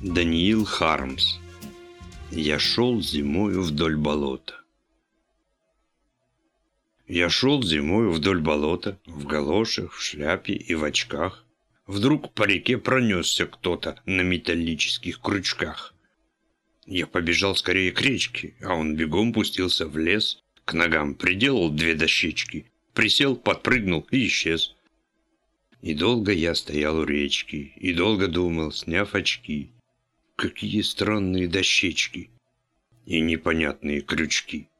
Даниил Хармс. Я шел зимою вдоль болота. Я шел зимою вдоль болота, в галошах, в шляпе и в очках. Вдруг по реке пронесся кто-то на металлических крючках. Я побежал скорее к речке, а он бегом пустился в лес, к ногам приделал две дощечки, присел, подпрыгнул и исчез. И долго я стоял у речки, и долго думал, сняв очки. Какие странные дощечки и непонятные крючки.